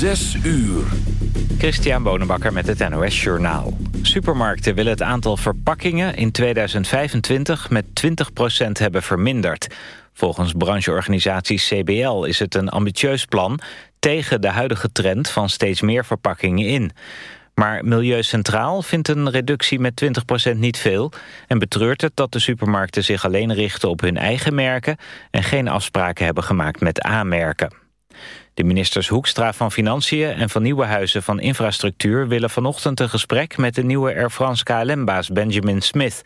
Zes uur. Christian Bonenbakker met het NOS Journaal. Supermarkten willen het aantal verpakkingen in 2025 met 20% hebben verminderd. Volgens brancheorganisatie CBL is het een ambitieus plan... tegen de huidige trend van steeds meer verpakkingen in. Maar Milieu Centraal vindt een reductie met 20% niet veel... en betreurt het dat de supermarkten zich alleen richten op hun eigen merken... en geen afspraken hebben gemaakt met A-merken. De ministers Hoekstra van Financiën en van Nieuwenhuizen van Infrastructuur... willen vanochtend een gesprek met de nieuwe Air France KLM-baas Benjamin Smith.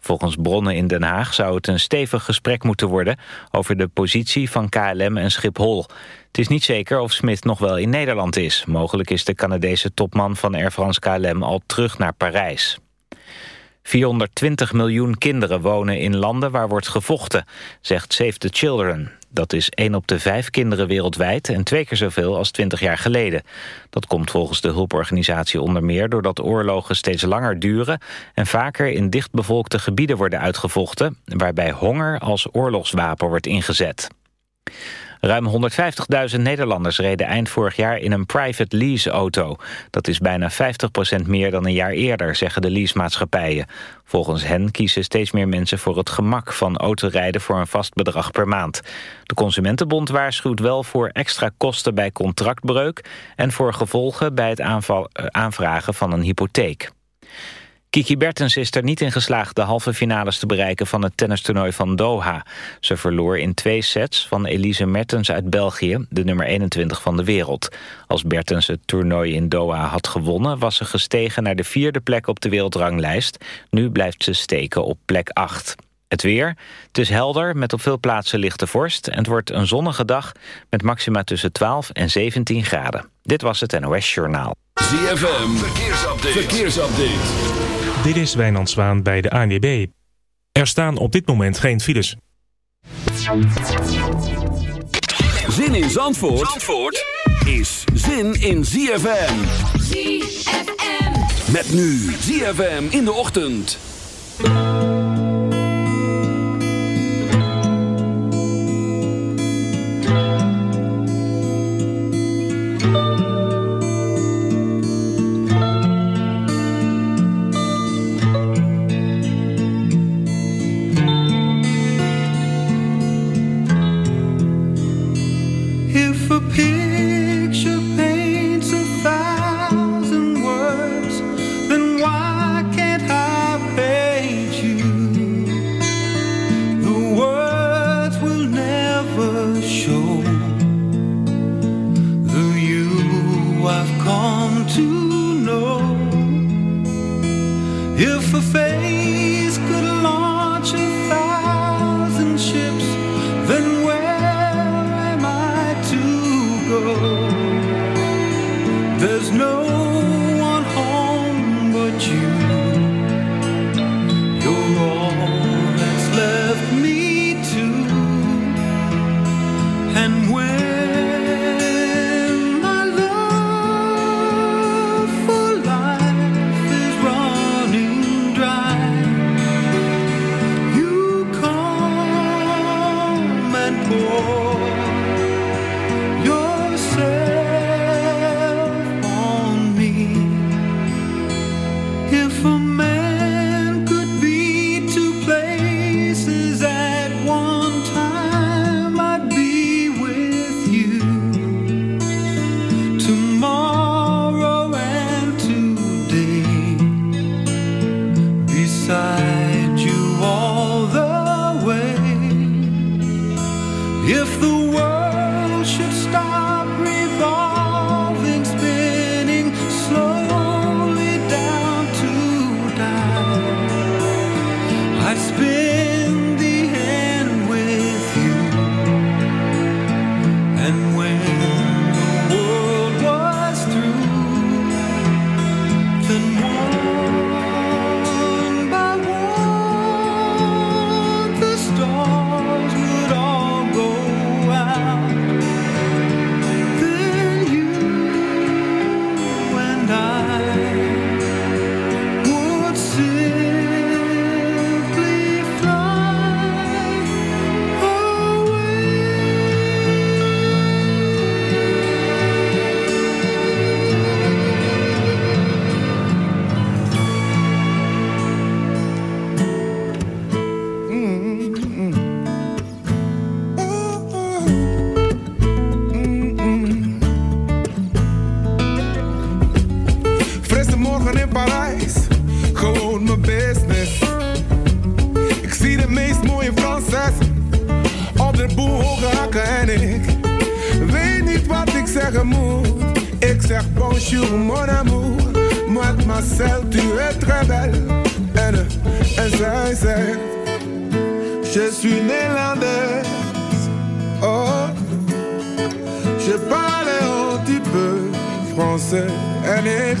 Volgens bronnen in Den Haag zou het een stevig gesprek moeten worden... over de positie van KLM en Schiphol. Het is niet zeker of Smith nog wel in Nederland is. Mogelijk is de Canadese topman van Air France KLM al terug naar Parijs. 420 miljoen kinderen wonen in landen waar wordt gevochten, zegt Save the Children. Dat is 1 op de 5 kinderen wereldwijd en twee keer zoveel als 20 jaar geleden. Dat komt volgens de hulporganisatie onder meer doordat oorlogen steeds langer duren... en vaker in dichtbevolkte gebieden worden uitgevochten... waarbij honger als oorlogswapen wordt ingezet. Ruim 150.000 Nederlanders reden eind vorig jaar in een private lease-auto. Dat is bijna 50% meer dan een jaar eerder, zeggen de leasemaatschappijen. Volgens hen kiezen steeds meer mensen voor het gemak van autorijden voor een vast bedrag per maand. De Consumentenbond waarschuwt wel voor extra kosten bij contractbreuk... en voor gevolgen bij het eh, aanvragen van een hypotheek. Kiki Bertens is er niet in geslaagd de halve finales te bereiken van het tennistoernooi van Doha. Ze verloor in twee sets van Elise Mertens uit België, de nummer 21 van de wereld. Als Bertens het toernooi in Doha had gewonnen, was ze gestegen naar de vierde plek op de wereldranglijst. Nu blijft ze steken op plek 8. Het weer. Het is helder met op veel plaatsen lichte vorst. En het wordt een zonnige dag met maxima tussen 12 en 17 graden. Dit was het NOS Journaal. ZFM. Verkeersupdate. Verkeersupdate. Dit is Wijnand Zwaan bij de ANWB. Er staan op dit moment geen files. Zin in Zandvoort, Zandvoort is zin in ZFM. ZFM. Met nu ZFM in de ochtend. Je suis néerlandaise. Oh, je parle un petit peu français. En ik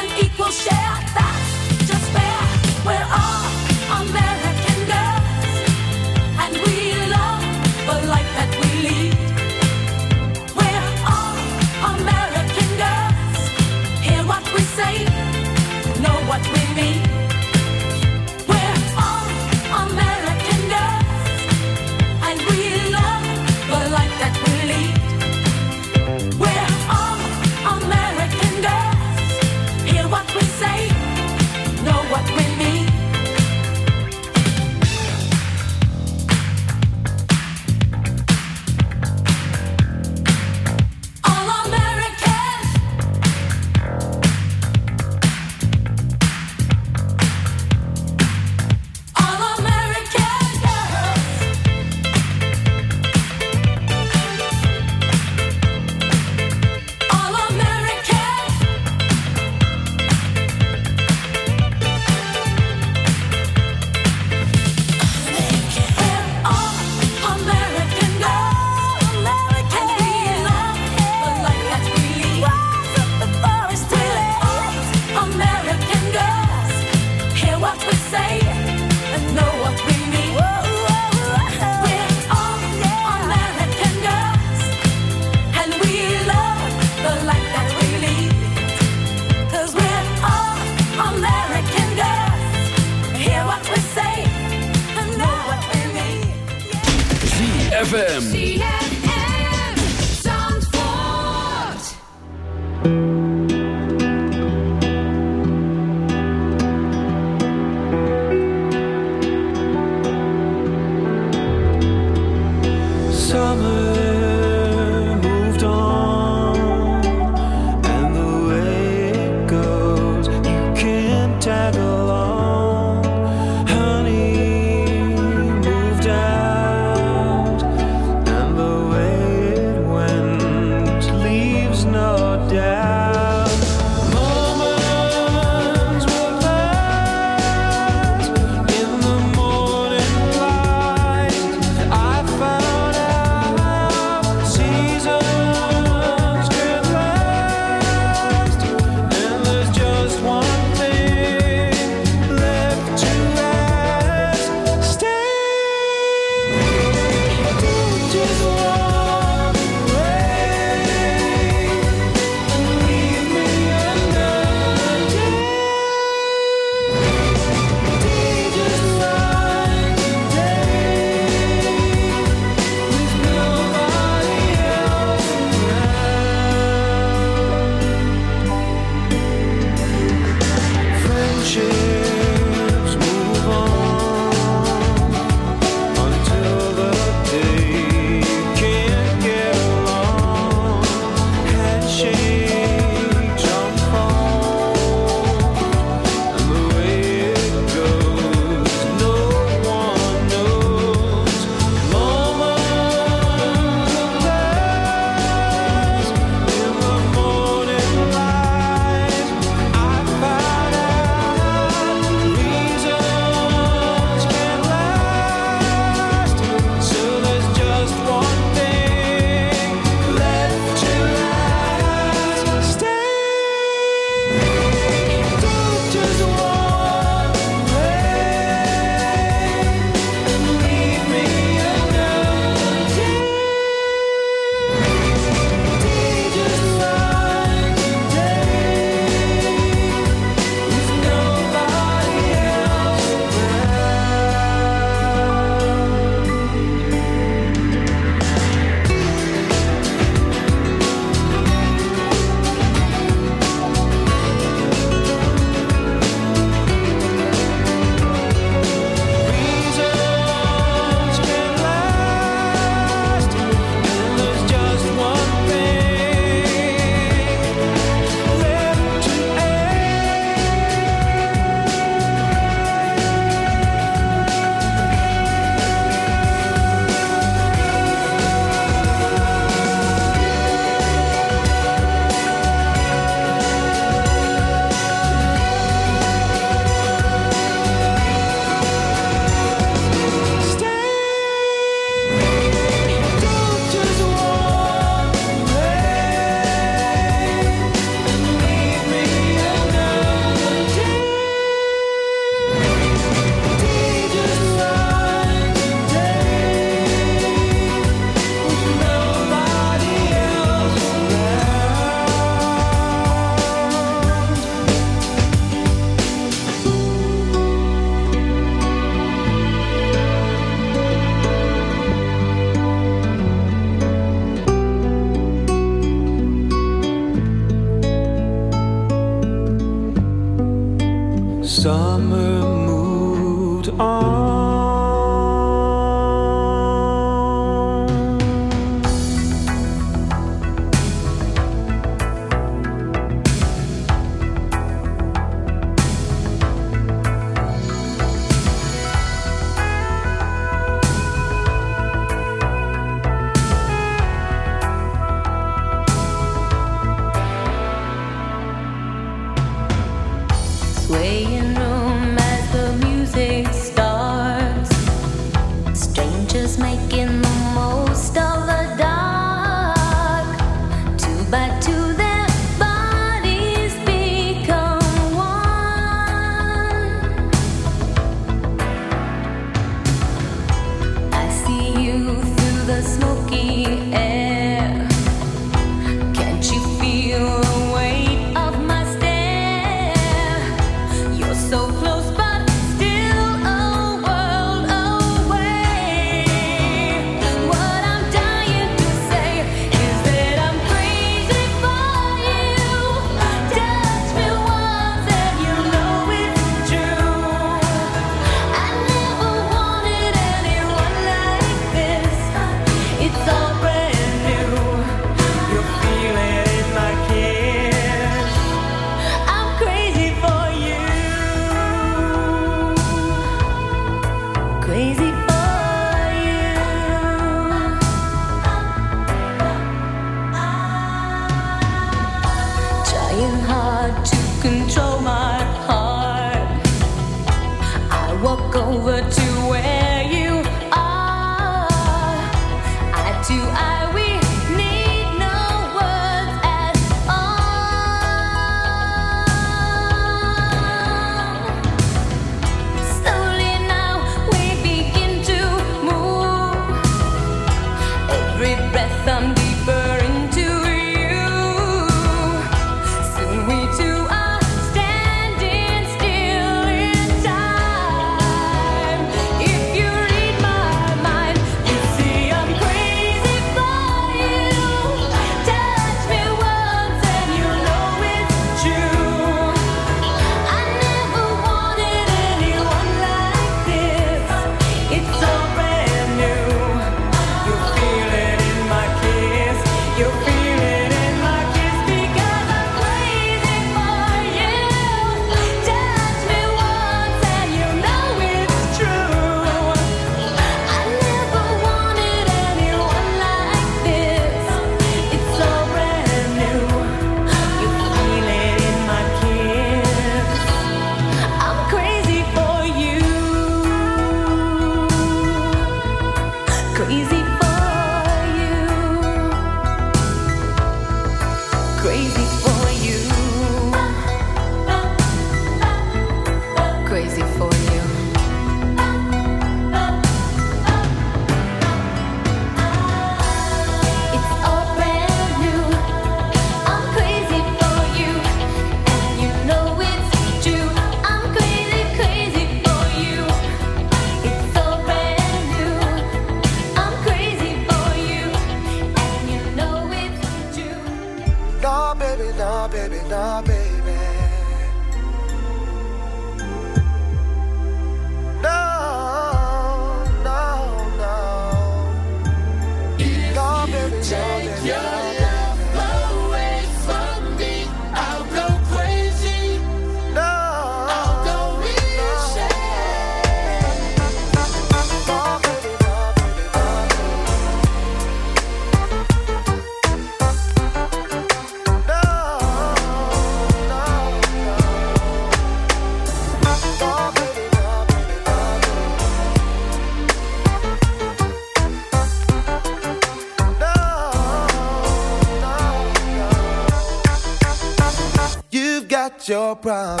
problem.